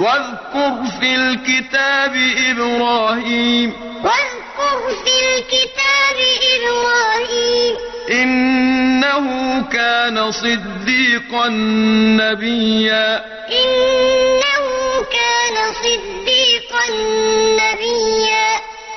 واذكر في الكتاب إبراهيم. واذكر في الكتاب إبراهيم. إنه كان صديقا نبيا. إنه كان صديقا